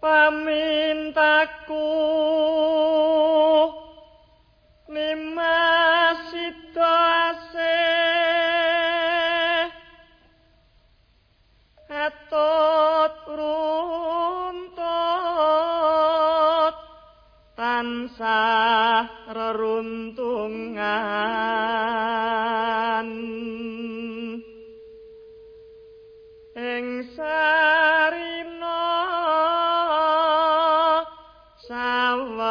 pamintaku nimasito asih atot runtut tansah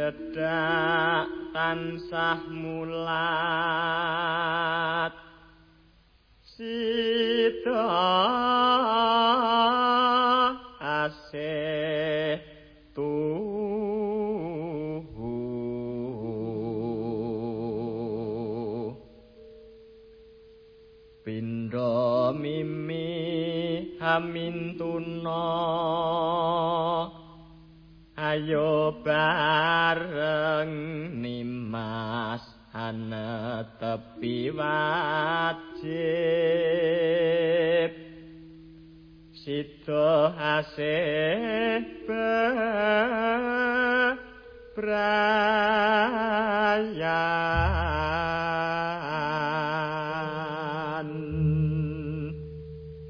cedhak tansah mulat. Sita asih tuhu. Pindha mimi hamintuna ayo bareng nimas ana tepi wajib sito asih brayan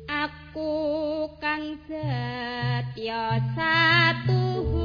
aku kang setya satuhu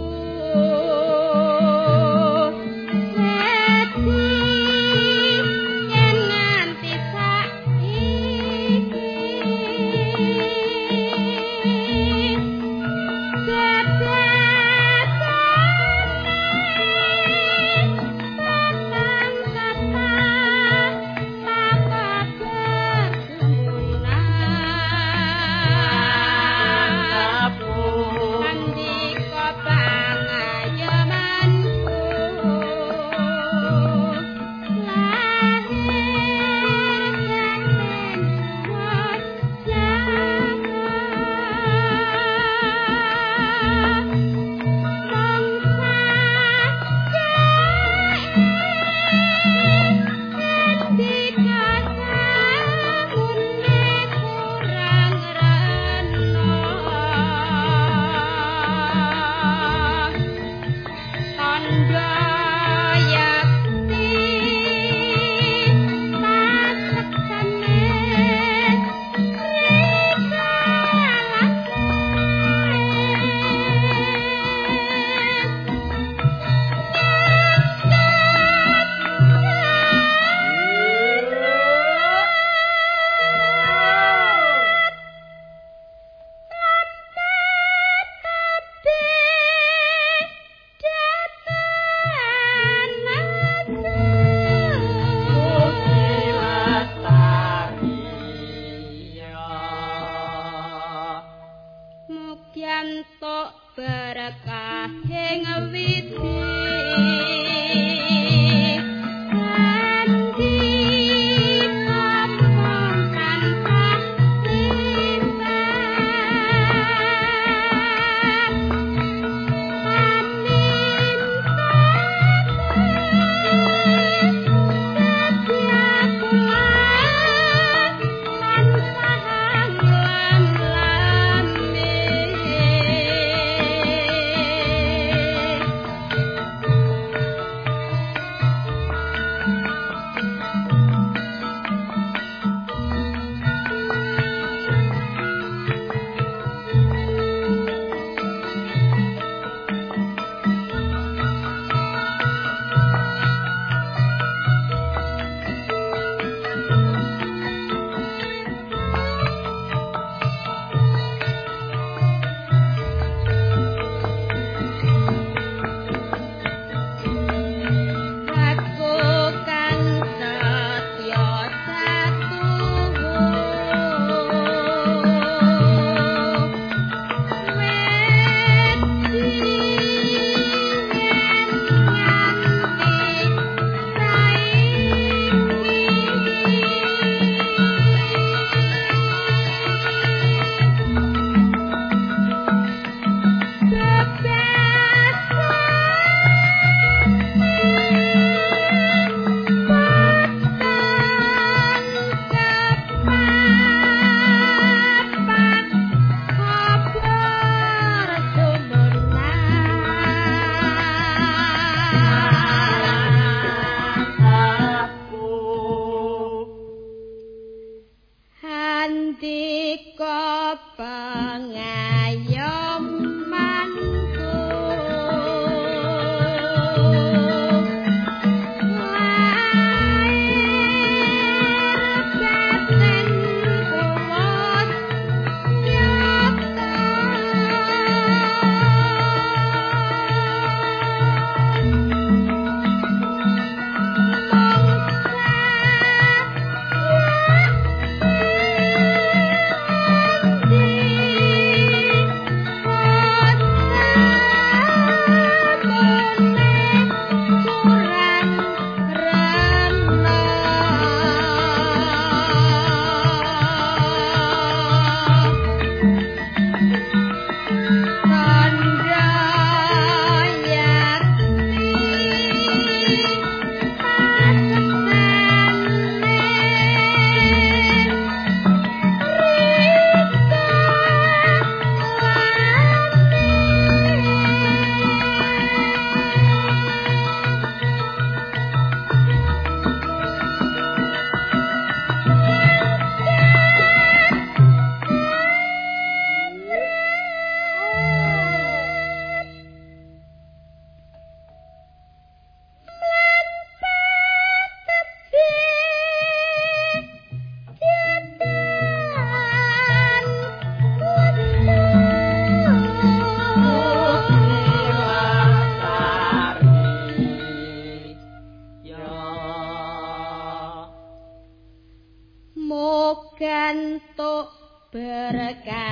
mugyan tok berkah ing widi.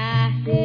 I